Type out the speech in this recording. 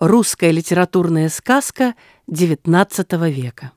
Русская литературная сказка XIX века.